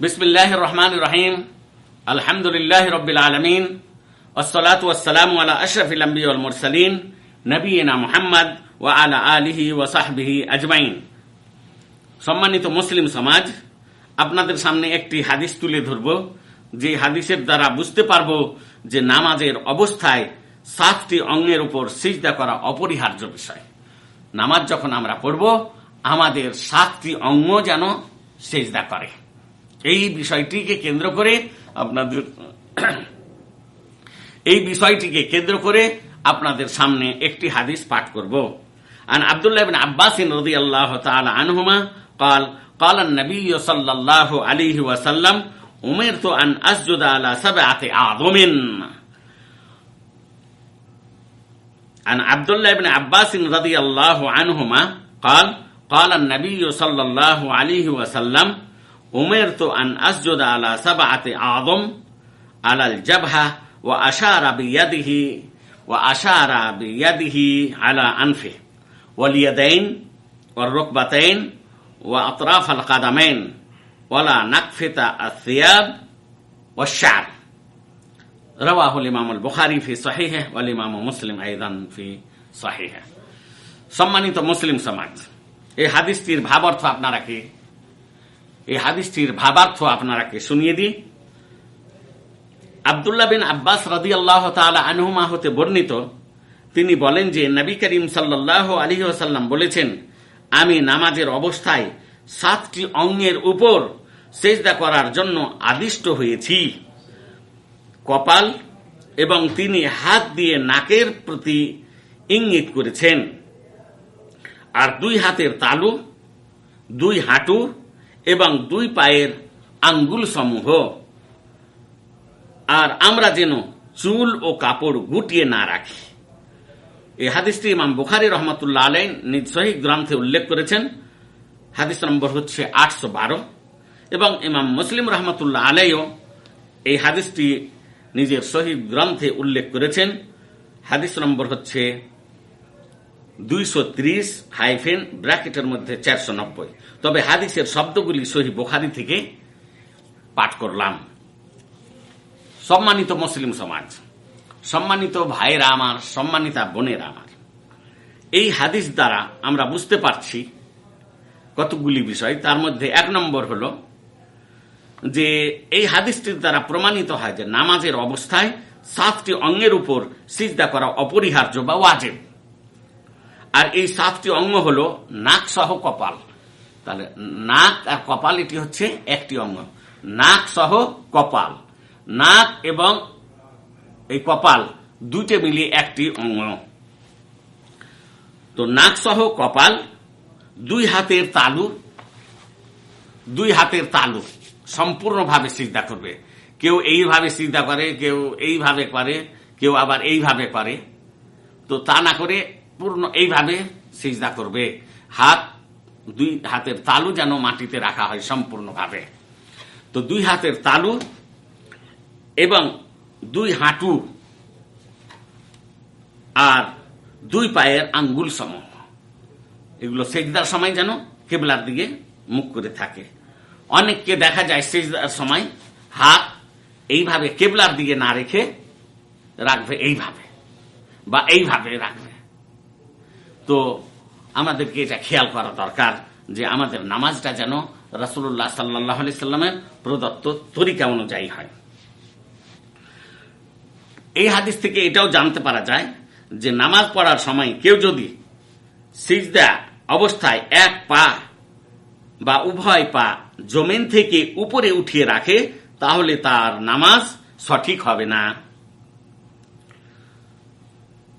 বিসমিল্লাহ রহমান রহিম আলহামদুলিল্লাহ রবিল আলমিন। ওসলাতাম ওসালাম আলা নবীনা মোহাম্মদ ও আলা আলিহি ও সাহবিহি আজমাইন। সম্মানিত মুসলিম সমাজ, আপনাদের সামনে একটি হাদিস তুলে ধরব। যে হাদিসের দ্বারা বুঝতে পারব যে নামাজের অবস্থায় সাতটি অঙ্গের উপর সিজদা করা অপরিহার্য বিষয়। নামাজ যখন আমরা পড়ব, আমাদের সাতটি অঙ্গ যেন সেজদা করে। এই বিষয়টিকে কেন্দ্র করে আপনাদের এই বিষয়টিকে কেন্দ্র করে আপনাদের সামনে একটি হাদিস পাঠ করব عن عبد الله بن عباس رضي الله تعالى عنهما قال قال النبي صلى الله عليه وسلم أمرت أن أسجد على سبعة أعظم عن عبد الله بن عباس رضي الله عنهما قال قال النبي صلى الله عليه وسلم أمرت أن أسجد على سبعة أعظم على الجبهة وأشار بيده وأشار بيده على أنفه واليدين والركبتين وأطراف القدمين ولا نكفت الثياب والشعر رواه الإمام البخاري في صحيحه والإمام مسلم أيضا في صحيحه সম্মানিত মুসলিম সমাজ এই হাদিসটির ভাবার্থ আপনারা কি এই হাদিসটির ভাবার্থ আপনারাকে শুনিয়ে দিই। আবদুল্লাহ বিন আব্বাস রাদি আল্লাহ আনহুমা হতে বর্ণিত, তিনি বলেন যে নবী করিম সাল্লাহ আলী ওসাল্লাম বলেছেন, আমি নামাজের অবস্থায় সাতটি অঙ্গের উপর সেজদা করার জন্য আদিষ্ট হয়েছি। কপাল এবং তিনি হাত দিয়ে নাকের প্রতি ইঙ্গিত করেছেন। আর দুই হাতের তালু, দুই হাঁটু এবং দুই পায়ের আঙ্গুল সমূহ। আর আমরা যেন চুল ও কাপড় গুটিয়ে না রাখি। এই হাদিসটি ইমাম বুখারি রহমতুল্লাহ আলাই নিজ সহি গ্রন্থে উল্লেখ করেছেন। হাদিস নম্বর হচ্ছে আটশো বারো। এবং ইমাম মুসলিম রহমতুল্লাহ আলাইও এই হাদিসটি নিজের সহি গ্রন্থে উল্লেখ করেছেন। হাদিস নম্বর হচ্ছে দুইশো ত্রিশ হাইফেন ব্র্যাকেটের মধ্যে চারশো নব্বই। তবে হাদিসের শব্দগুলি সহি বোখারি থেকে পাঠ করলাম। সম্মানিত মুসলিম সমাজ, সম্মানিত ভাইয়েরা আমার, সম্মানিতা বোনেরা আমার, এই হাদিস দ্বারা আমরা বুঝতে পারছি কতগুলি বিষয়। তার মধ্যে এক নম্বর হল যে এই হাদিসটির দ্বারা প্রমাণিত হয় যে নামাজের অবস্থায় সাতটি অঙ্গের উপর সিজদা করা অপরিহার্য বা ওয়াজেব। আর এই সাতটি অঙ্গ হল নাক সহ কপাল। তাহলে নাক আর কপাল এটি হচ্ছে একটি অঙ্গ। নাক সহ কপাল। নাক এবং এই কপাল দুইটে মিলিয়ে একটি অঙ্গ। তো নাক সহ কপাল, দুই হাতের তালু, দুই হাতের তালু সম্পূর্ণভাবে সিদ্ধা করবে। কেউ এইভাবে সিদ্ধা করে, কেউ এইভাবে করে, কেউ আবার এইভাবে করে। তো তা না করে পূর্ণ এইভাবে সিজদা করবে। হাত দুই হাতের তালু যেন মাটিতে রাখা হয় সম্পূর্ণভাবে। তো দুই হাতের তালু এবং দুই হাঁটু আর দুই পায়ের আঙ্গুল সমূহ এগুলো সেজদার সময় যেন কেবলার দিকে মুখ করে থাকে। অনেককে দেখা যায় সেজদার সময় হাত এইভাবে কেবলার দিকে না রেখে রাখবে এইভাবে বা এইভাবে রাখবে। তো আমাদেরকে এটা খেয়াল করা দরকার যে আমাদের নামাজটা যেন রাসুল্লাহ সাল্লাহ আলি সাল্লামের প্রদত্ত তরিকা অনুযায়ী হয়। এই হাদিস থেকে এটাও জানতে পারা যায় যে নামাজ পড়ার সময় কেউ যদি সিজদা অবস্থায় এক পা বা উভয় পা জমিন থেকে উপরে উঠিয়ে রাখে, তাহলে তার নামাজ সঠিক হবে না।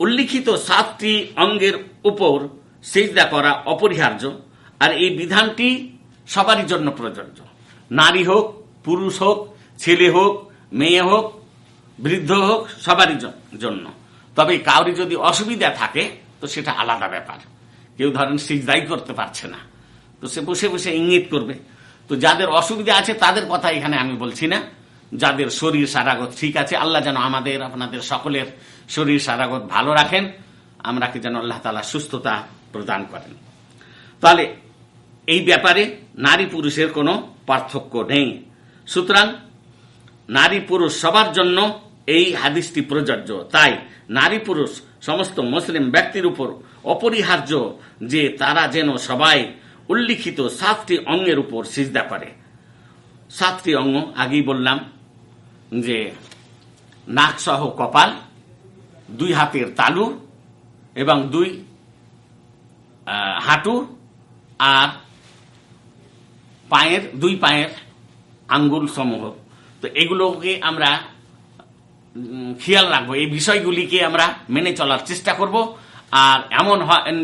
উল্লিখিত সাতটি অঙ্গের উপর সেজদা করা অপরিহার্য, আর এই বিধানটি সবারই জন্য প্রযোজ্য। নারী হোক, পুরুষ হোক, ছেলে হোক, মেয়ে হোক, বৃদ্ধ হোক, সবারই জন্য। তবে কাউরি যদি অসুবিধা থাকে, তো সেটা আলাদা ব্যাপার। কেউ ধরেন সিজদাই করতে পারছে না, তো সে বসে বসে ইঙ্গিত করবে। তো যাদের অসুবিধা আছে, তাদের কথা এখানে আমি বলছি না। যাদের শরীর সারাগত, ঠিক আছে? আল্লাহ যেন আমাদের, আপনাদের সকলের শরীর সারাগত ভালো রাখেন। আমরা কি যেন আল্লাহ তালা সুস্থতা প্রদান করেন। তাহলে এই ব্যাপারে নারী পুরুষের কোনো পার্থক্য নেই। সুতরাং নারী পুরুষ সবার জন্য এই হাদিসটি প্রযোজ্য। তাই নারী পুরুষ সমস্ত মুসলিম ব্যক্তির উপর অপরিহার্য যে তারা যেন সবাই উল্লিখিত সাতটি অঙ্গের উপর সিজদা করে। সাতটি অঙ্গ আগেই বললাম যে নাক সহ কপাল, দুই হাতের তালু এবং দুই হাঁটু আর পায়ের, দুই পায়ের আঙ্গুল সমূহ। তো এগুলোকে আমরা খেয়াল রাখব। এই বিষয়গুলিকে আমরা মেনে চলার চেষ্টা করব। আর এমন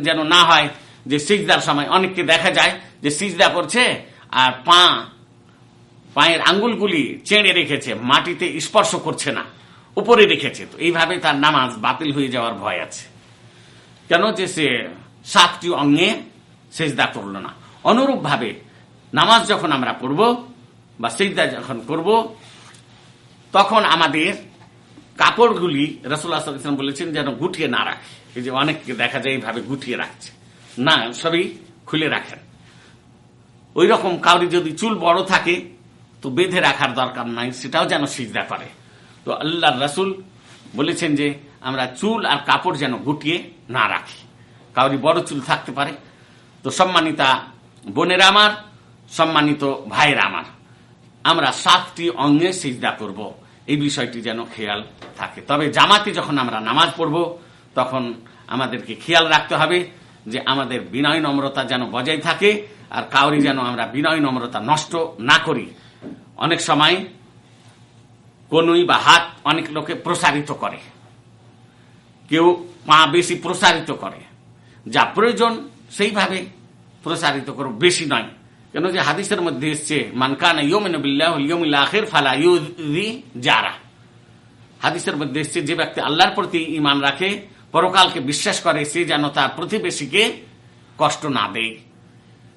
যেন না হয় যে সিজদার সময় অনেককে দেখা যায় যে সিজদা করছে আর পা পায়ের আঙ্গুলগুলি চেড়ে রেখেছে, মাটিতে স্পর্শ করছে না, উপরে রেখেছে। তো এইভাবে তার নামাজ বাতিল হয়ে যাওয়ার ভয় আছে। কেন যে সে সাতটি অঙ্গে সেজদা করল না। অনুরূপভাবে নামাজ যখন আমরা পড়ব বা সেজদা যখন করব, তখন আমাদের কাপড়গুলি রসুল্লাহ বলেছেন যেন গুটিয়ে না রাখে। এই যে অনেককে দেখা যায় এইভাবে গুটিয়ে রাখছে। না, সবই খুলে রাখেন। ওই রকম কাউরি যদি চুল বড় থাকে তো বেঁধে রাখার দরকার নাই, সেটাও যেন সিজদা করে। তো আল্লাহ রাসুল বলেছেন যে, আমরা চুল আর কাপড় যেন গুটিয়ে না রাখি। কাউরি বড় চুল থাকতে পারে। তো সম্মানিতা বোনের আমার, সম্মানিত ভাইয়ের আমার, আমরা সাতটি অঙ্গে সিজদা করব। এই বিষয়টি যেন খেয়াল থাকে। তবে জামাতে যখন আমরা নামাজ পড়ব, তখন আমাদেরকে খেয়াল রাখতে হবে যে, আমাদের বিনয় নম্রতা যেন বজায় থাকে, আর কাউরি যেন আমরা বিনয় নম্রতা নষ্ট না করি। অনেক সময় কনুই বা হাত অনেক লোকে প্রসারিত করে। কেউ পা বেশি প্রসারিত করে। যা প্রয়োজন সেইভাবে প্রসারিত করো, বেশি নয়। কেন যে হাদিসের মধ্যে এসছে মানকান আখির ফালা হাদিসের মধ্যে এসছে, যে ব্যক্তি আল্লাহর প্রতি ইমান রাখে, পরকালকে বিশ্বাস করে, সে যেন তার প্রতিবেশীকে কষ্ট না দেয়।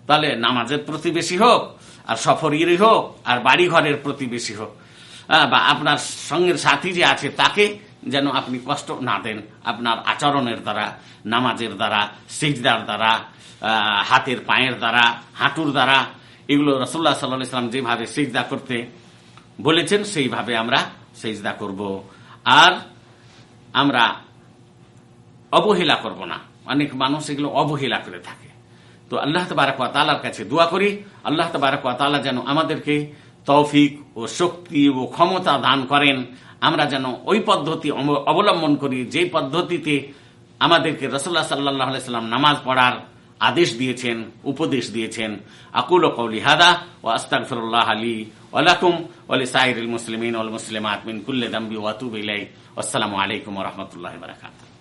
তাহলে নামাজের প্রতিবেশী হোক আর সফরেরই হোক, আর বাড়ি ঘরের প্রতিবেশী হোক বা আপনার সঙ্গের সাথী যে আছে তাকে যেন আপনি কষ্ট না দেন। আপনার আচরণের দ্বারা, নামাজের দ্বারা, সিজদার দ্বারা হাতের পায়ের দ্বারা, হাঁটুর দ্বারা, এগুলো রসুল্লাহ সাল্লাহ ইসলাম যেভাবে সিজদা করতে বলেছেন, সেইভাবে আমরা সেজদা করব। আর আমরা অবহেলা করব না। অনেক মানুষ এগুলো অবহেলা করে থাকে। তো আল্লাহ তবারক তালার কাছে দোয়া করি, আল্লাহ তবারক তালা যেন আমাদেরকে তৌফিক ও শক্তি ও ক্ষমতা দান করেন। আমরা যেন ওই পদ্ধতি অব- অবলম্বন করি, যে পদ্ধতিতে আমাদেরকে রসল্লাহ সাল্লাহ সাল্লাম নামাজ পড়ার আদেশ দিয়েছেন, উপদেশ দিয়েছেন। আকুল কৌলি হাদা ও আস্তাগফিরুল্লাহ আলী ওয়ালাকুম ওয়ালি সাইরুল মুসলিমিন ওয়াল মুসলিমাত মিন কুল্লি দামবি ওয়াতুব ইলাই আসসালামু আলাইকুম রাহমাতুল্লাহি বারাকাতুহু।